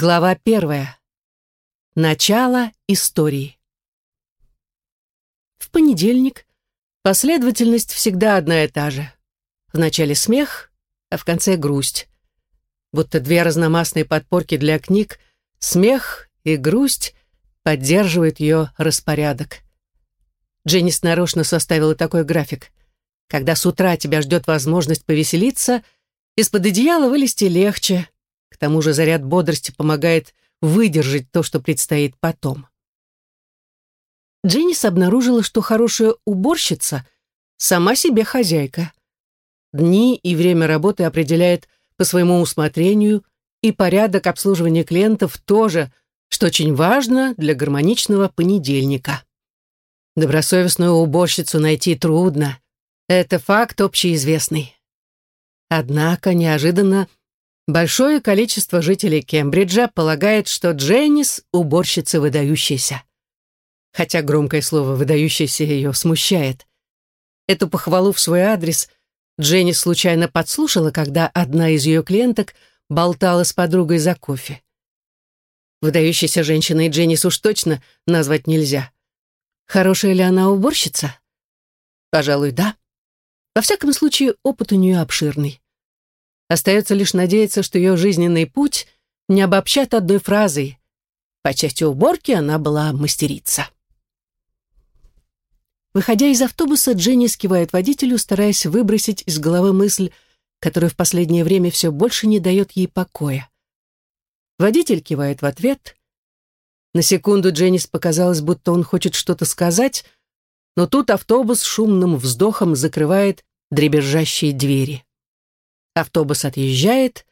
Глава первая. Начало истории. В понедельник последовательность всегда одна и та же. В начале смех, а в конце грусть. Будто две разномастные подпорки для книг, смех и грусть поддерживают ее распорядок. Дженнис нарочно составила такой график. Когда с утра тебя ждет возможность повеселиться, из-под одеяла вылезти легче, к тому же заряд бодрости помогает выдержать то, что предстоит потом. Дженнис обнаружила, что хорошая уборщица сама себе хозяйка. Дни и время работы определяет по своему усмотрению, и порядок обслуживания клиентов тоже, что очень важно для гармоничного понедельника. Добросовестную уборщицу найти трудно. Это факт общеизвестный. Однако, неожиданно, большое количество жителей Кембриджа полагает, что Дженнис — уборщица выдающаяся. Хотя громкое слово «выдающаяся» ее смущает. Эту похвалу в свой адрес Дженни случайно подслушала, когда одна из ее клиенток болтала с подругой за кофе. Выдающейся женщиной Дженнис уж точно назвать нельзя. Хорошая ли она уборщица? Пожалуй, да. Во всяком случае, опыт у нее обширный. Остается лишь надеяться, что ее жизненный путь не обобщат одной фразой. По части уборки она была мастерица. Выходя из автобуса, Дженни скивает водителю, стараясь выбросить из головы мысль, которая в последнее время все больше не дает ей покоя. Водитель кивает в ответ. На секунду Дженнис показалось, будто он хочет что-то сказать, но тут автобус шумным вздохом закрывает дребезжащие двери. Автобус отъезжает,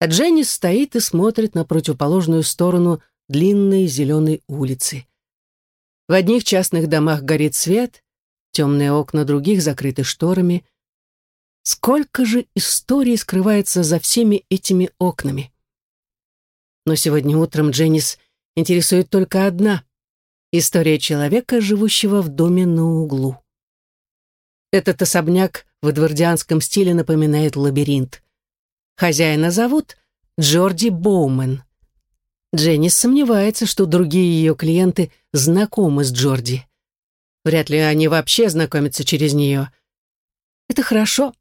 а Дженнис стоит и смотрит на противоположную сторону длинной зеленой улицы. В одних частных домах горит свет, темные окна других закрыты шторами. Сколько же историй скрывается за всеми этими окнами? Но сегодня утром Дженнис интересует только одна — история человека, живущего в доме на углу. Этот особняк в эдвардианском стиле напоминает лабиринт. Хозяина зовут Джорди Боумен. Дженни сомневается, что другие ее клиенты знакомы с Джорди. Вряд ли они вообще знакомятся через нее. Это хорошо.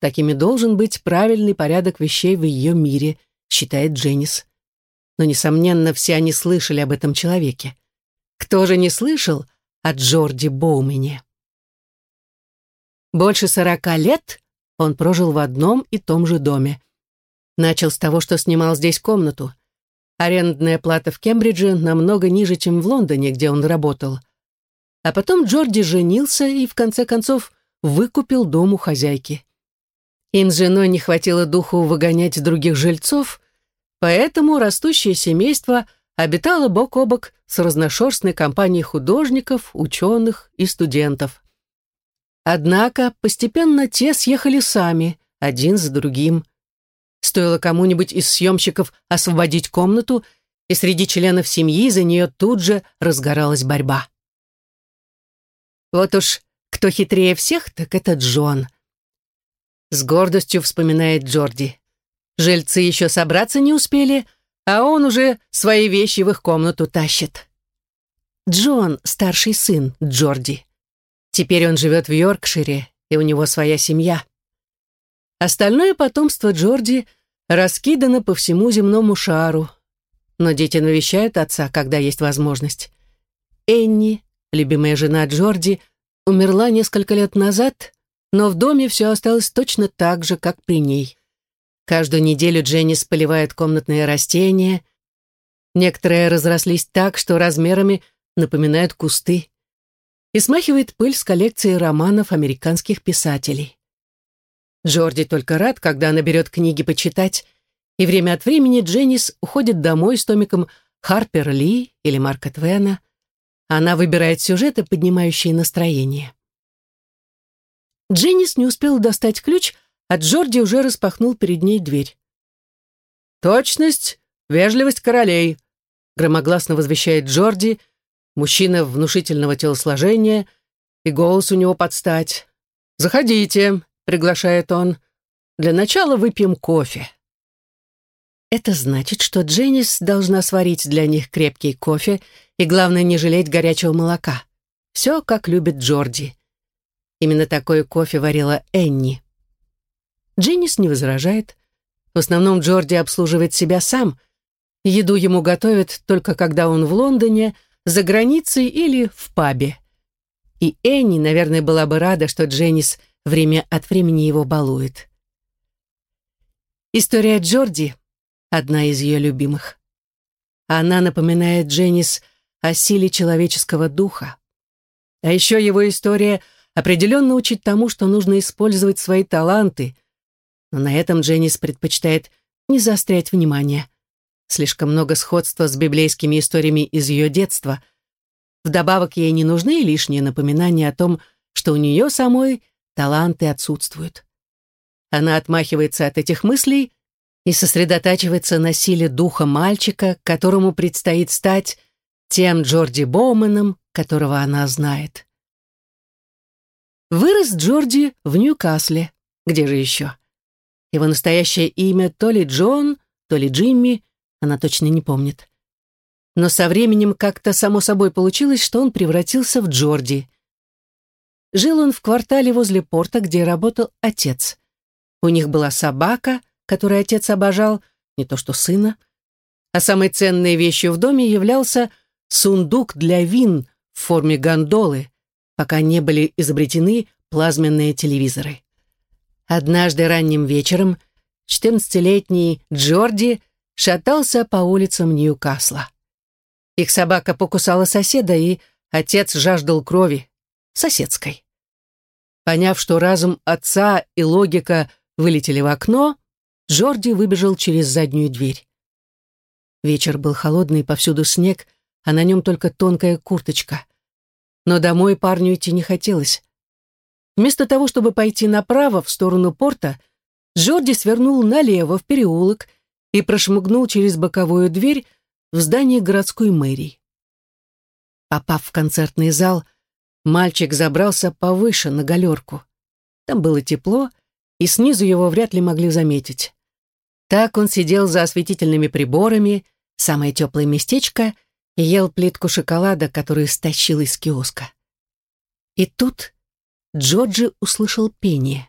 Такими должен быть правильный порядок вещей в ее мире, считает Дженнис. Но, несомненно, все они слышали об этом человеке. Кто же не слышал о Джорди Боумене? Больше сорока лет он прожил в одном и том же доме. Начал с того, что снимал здесь комнату. Арендная плата в Кембридже намного ниже, чем в Лондоне, где он работал. А потом Джорди женился и, в конце концов, выкупил дом у хозяйки. Им с женой не хватило духу выгонять других жильцов, поэтому растущее семейство обитало бок о бок с разношерстной компанией художников, ученых и студентов. Однако постепенно те съехали сами, один за другим – Стоило кому-нибудь из съемщиков освободить комнату, и среди членов семьи за нее тут же разгоралась борьба. Вот уж кто хитрее всех, так это Джон. С гордостью вспоминает Джорди. Жильцы еще собраться не успели, а он уже свои вещи в их комнату тащит. Джон — старший сын Джорди. Теперь он живет в Йоркшире, и у него своя семья. Остальное потомство Джорди раскидано по всему земному шару. Но дети навещают отца, когда есть возможность. Энни, любимая жена Джорди, умерла несколько лет назад, но в доме все осталось точно так же, как при ней. Каждую неделю Дженнис поливает комнатные растения. Некоторые разрослись так, что размерами напоминают кусты. И смахивает пыль с коллекции романов американских писателей. Джорди только рад, когда она берет книги почитать, и время от времени Дженнис уходит домой с томиком Харпер Ли или Марка Твена. Она выбирает сюжеты, поднимающие настроение. Дженнис не успела достать ключ, а Джорди уже распахнул перед ней дверь. «Точность, вежливость королей», — громогласно возвещает Джорди, мужчина внушительного телосложения, и голос у него под стать. «Заходите, приглашает он. «Для начала выпьем кофе». Это значит, что Дженнис должна сварить для них крепкий кофе и, главное, не жалеть горячего молока. Все, как любит Джорди. Именно такой кофе варила Энни. Дженнис не возражает. В основном Джорди обслуживает себя сам. Еду ему готовят только когда он в Лондоне, за границей или в пабе. И Энни, наверное, была бы рада, что Дженнис время от времени его балует. История Джорди — одна из ее любимых. Она напоминает Дженнис о силе человеческого духа. А еще его история определенно учит тому, что нужно использовать свои таланты, но на этом Дженнис предпочитает не заострять внимание. Слишком много сходства с библейскими историями из ее детства. Вдобавок ей не нужны лишние напоминания о том, что у нее самой таланты отсутствуют. Она отмахивается от этих мыслей и сосредотачивается на силе духа мальчика, которому предстоит стать тем Джорди Боуманом, которого она знает. Вырос Джорди в Ньюкасле. Где же еще? Его настоящее имя то ли Джон, то ли Джимми, она точно не помнит. Но со временем как-то само собой получилось, что он превратился в Джорди. Жил он в квартале возле порта, где работал отец. У них была собака, которую отец обожал, не то что сына. А самой ценной вещью в доме являлся сундук для вин в форме гондолы, пока не были изобретены плазменные телевизоры. Однажды ранним вечером 14-летний Джорди шатался по улицам Ньюкасла. Их собака покусала соседа, и отец жаждал крови, соседской. Поняв, что разум отца и логика вылетели в окно, Джорди выбежал через заднюю дверь. Вечер был холодный, повсюду снег, а на нем только тонкая курточка. Но домой парню идти не хотелось. Вместо того, чтобы пойти направо, в сторону порта, Джорди свернул налево, в переулок, и прошмыгнул через боковую дверь в здание городской мэрии. Попав в концертный зал, мальчик забрался повыше на галерку. Там было тепло, и снизу его вряд ли могли заметить. Так он сидел за осветительными приборами, самое теплое местечко, и ел плитку шоколада, которую стащил из киоска. И тут Джорджи услышал пение.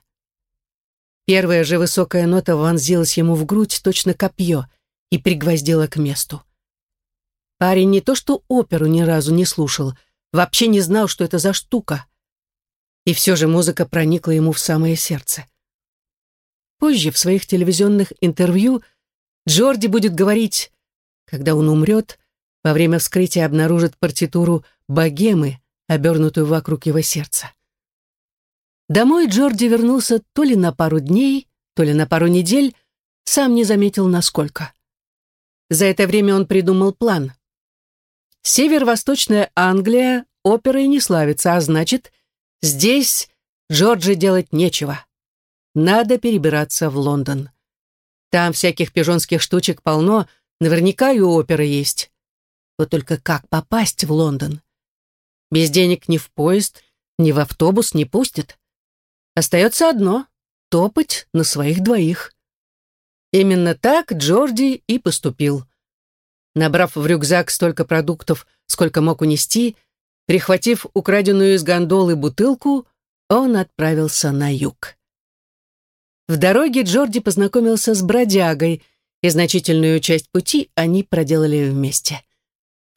Первая же высокая нота вонзилась ему в грудь, точно копье, и пригвоздила к месту. Парень не то что оперу ни разу не слушал, вообще не знал, что это за штука. И все же музыка проникла ему в самое сердце. Позже в своих телевизионных интервью Джорди будет говорить, когда он умрет, во время вскрытия обнаружит партитуру «Богемы», обернутую вокруг его сердца. Домой Джорди вернулся то ли на пару дней, то ли на пару недель, сам не заметил насколько. За это время он придумал план. Северо-восточная Англия оперой не славится, а значит, здесь Джорджи делать нечего. Надо перебираться в Лондон. Там всяких пижонских штучек полно, наверняка и опера есть. Вот только как попасть в Лондон? Без денег ни в поезд, ни в автобус не пустят. Остается одно — топать на своих двоих. Именно так Джорди и поступил. Набрав в рюкзак столько продуктов, сколько мог унести, прихватив украденную из гондолы бутылку, он отправился на юг. В дороге Джорди познакомился с бродягой, и значительную часть пути они проделали вместе.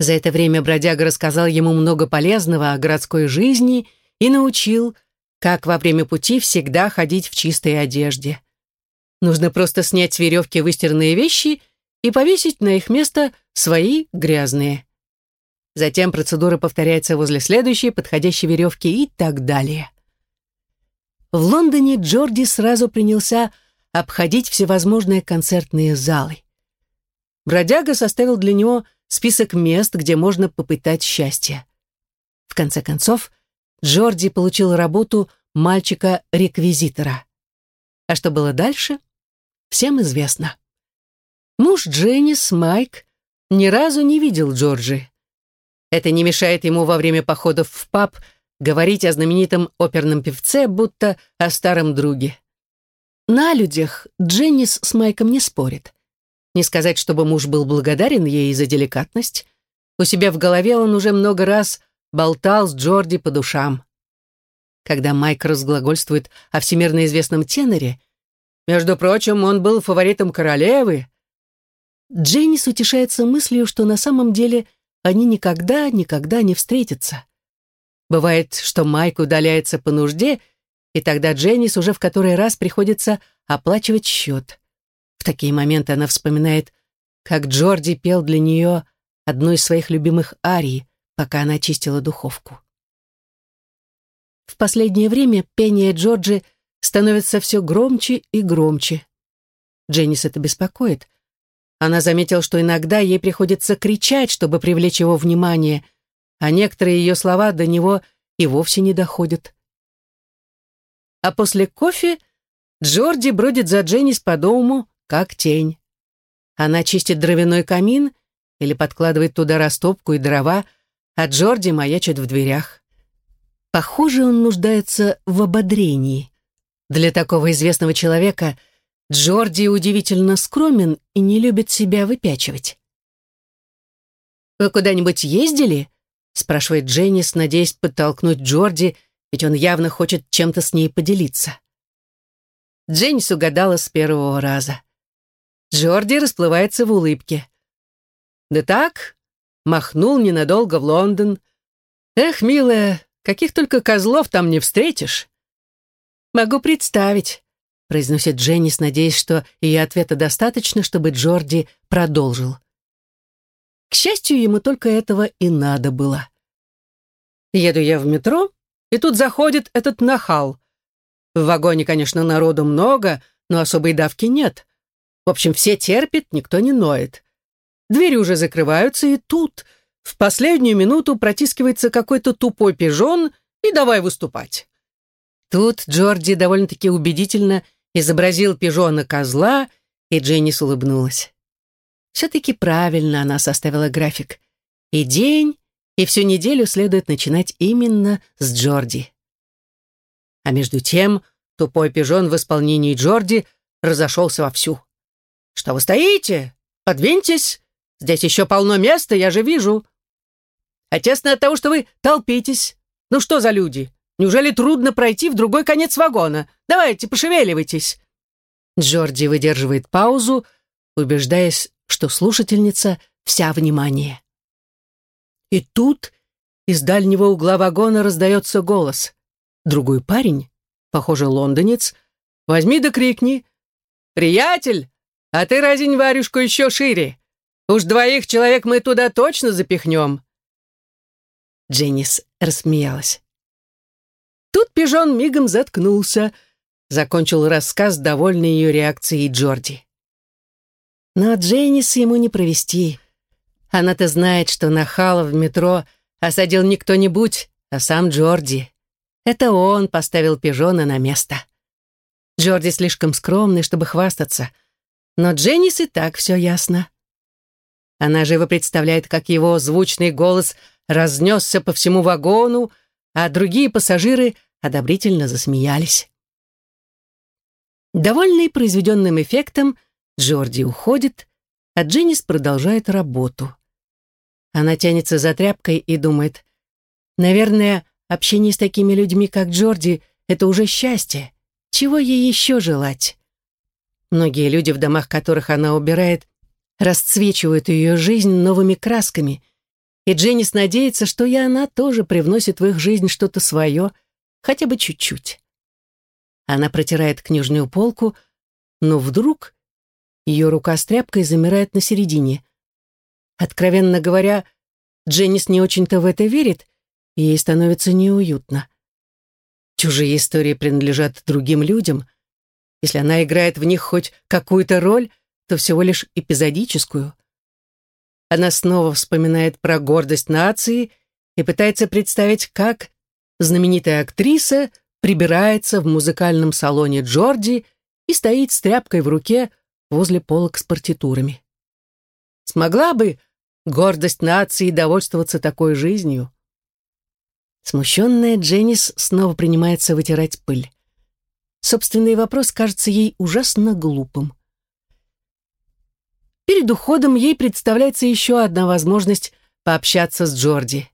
За это время бродяга рассказал ему много полезного о городской жизни и научил, как во время пути всегда ходить в чистой одежде. Нужно просто снять с веревки выстиранные вещи и повесить на их место свои грязные. Затем процедура повторяется возле следующей подходящей веревки и так далее. В Лондоне Джорди сразу принялся обходить всевозможные концертные залы. Бродяга составил для него список мест, где можно попытать счастье. В конце концов, Джорди получил работу мальчика-реквизитора. А что было дальше, всем известно. Муж Дженнис, Майк, ни разу не видел Джорджи. Это не мешает ему во время походов в паб говорить о знаменитом оперном певце, будто о старом друге. На людях Дженнис с Майком не спорит. Не сказать, чтобы муж был благодарен ей за деликатность. У себя в голове он уже много раз болтал с Джорди по душам. Когда Майк разглагольствует о всемирно известном теноре, между прочим, он был фаворитом королевы, Дженнис утешается мыслью, что на самом деле они никогда, никогда не встретятся. Бывает, что Майк удаляется по нужде, и тогда Дженнис уже в который раз приходится оплачивать счет. В такие моменты она вспоминает, как Джорди пел для нее одну из своих любимых арий, пока она чистила духовку. В последнее время пение Джорджи становится все громче и громче. Дженнис это беспокоит. Она заметила, что иногда ей приходится кричать, чтобы привлечь его внимание, а некоторые ее слова до него и вовсе не доходят. А после кофе Джорди бродит за Дженнис по дому, как тень. Она чистит дровяной камин или подкладывает туда растопку и дрова, а Джорди маячит в дверях. Похоже, он нуждается в ободрении. Для такого известного человека – Джорди удивительно скромен и не любит себя выпячивать. «Вы куда-нибудь ездили?» — спрашивает Дженнис, надеясь подтолкнуть Джорди, ведь он явно хочет чем-то с ней поделиться. Дженнис угадала с первого раза. Джорди расплывается в улыбке. «Да так, махнул ненадолго в Лондон. Эх, милая, каких только козлов там не встретишь!» «Могу представить произносит Дженнис, надеясь, что ее ответа достаточно, чтобы Джорди продолжил. К счастью, ему только этого и надо было. Еду я в метро, и тут заходит этот нахал. В вагоне, конечно, народу много, но особой давки нет. В общем, все терпят, никто не ноет. Двери уже закрываются, и тут в последнюю минуту протискивается какой-то тупой пижон и давай выступать. Тут Джорди довольно-таки убедительно изобразил пижона козла, и Дженнис улыбнулась. Все-таки правильно она составила график. И день, и всю неделю следует начинать именно с Джорди. А между тем тупой пижон в исполнении Джорди разошелся вовсю. «Что вы стоите? Подвиньтесь! Здесь еще полно места, я же вижу!» «А тесно от того, что вы толпитесь. Ну что за люди? Неужели трудно пройти в другой конец вагона? Давайте, пошевеливайтесь!» Джорди выдерживает паузу, убеждаясь, что слушательница вся внимание. И тут из дальнего угла вагона раздается голос. Другой парень, похоже, лондонец, возьми да крикни. «Приятель, а ты разень варюшку еще шире. Уж двоих человек мы туда точно запихнем». Дженнис рассмеялась. Тут пижон мигом заткнулся, закончил рассказ, довольный ее реакцией Джорди. Но Дженнис ему не провести. Она-то знает, что нахала в метро осадил не кто-нибудь, а сам Джорди. Это он поставил пижона на место. Джорди слишком скромный, чтобы хвастаться. Но Дженнис и так все ясно. Она живо представляет, как его звучный голос разнесся по всему вагону, а другие пассажиры одобрительно засмеялись. Довольный произведенным эффектом, Джорди уходит, а Дженнис продолжает работу. Она тянется за тряпкой и думает, наверное, общение с такими людьми, как Джорди, это уже счастье. Чего ей еще желать? Многие люди, в домах которых она убирает, расцвечивают ее жизнь новыми красками, и Дженнис надеется, что и она тоже привносит в их жизнь что-то свое, хотя бы чуть-чуть. Она протирает книжную полку, но вдруг ее рука с тряпкой замирает на середине. Откровенно говоря, Дженнис не очень-то в это верит, и ей становится неуютно. Чужие истории принадлежат другим людям. Если она играет в них хоть какую-то роль, то всего лишь эпизодическую. Она снова вспоминает про гордость нации и пытается представить, как знаменитая актриса прибирается в музыкальном салоне Джорди и стоит с тряпкой в руке возле полок с партитурами. Смогла бы гордость нации довольствоваться такой жизнью? Смущенная Дженнис снова принимается вытирать пыль. Собственный вопрос кажется ей ужасно глупым. Перед уходом ей представляется еще одна возможность пообщаться с Джорди.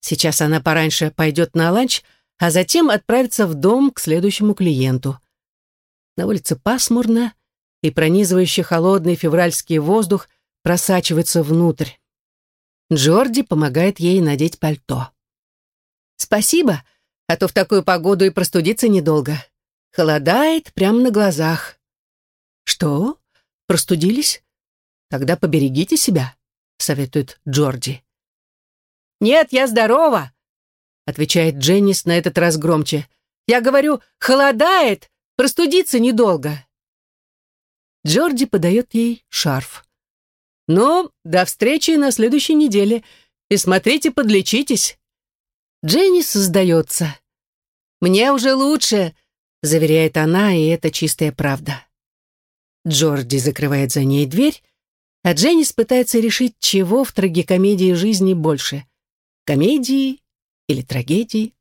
Сейчас она пораньше пойдет на ланч, а затем отправится в дом к следующему клиенту. На улице пасмурно, и пронизывающий холодный февральский воздух просачивается внутрь. Джорди помогает ей надеть пальто. «Спасибо, а то в такую погоду и простудиться недолго. Холодает прямо на глазах». «Что? Простудились? Тогда поберегите себя», — советует Джорди. «Нет, я здорова», — отвечает Дженнис на этот раз громче. «Я говорю, холодает, простудиться недолго». Джорди подает ей шарф. «Ну, до встречи на следующей неделе. И смотрите, подлечитесь». Дженнис сдается. «Мне уже лучше», — заверяет она, и это чистая правда. Джорди закрывает за ней дверь, а Дженнис пытается решить, чего в трагикомедии жизни больше — комедии или трагедии.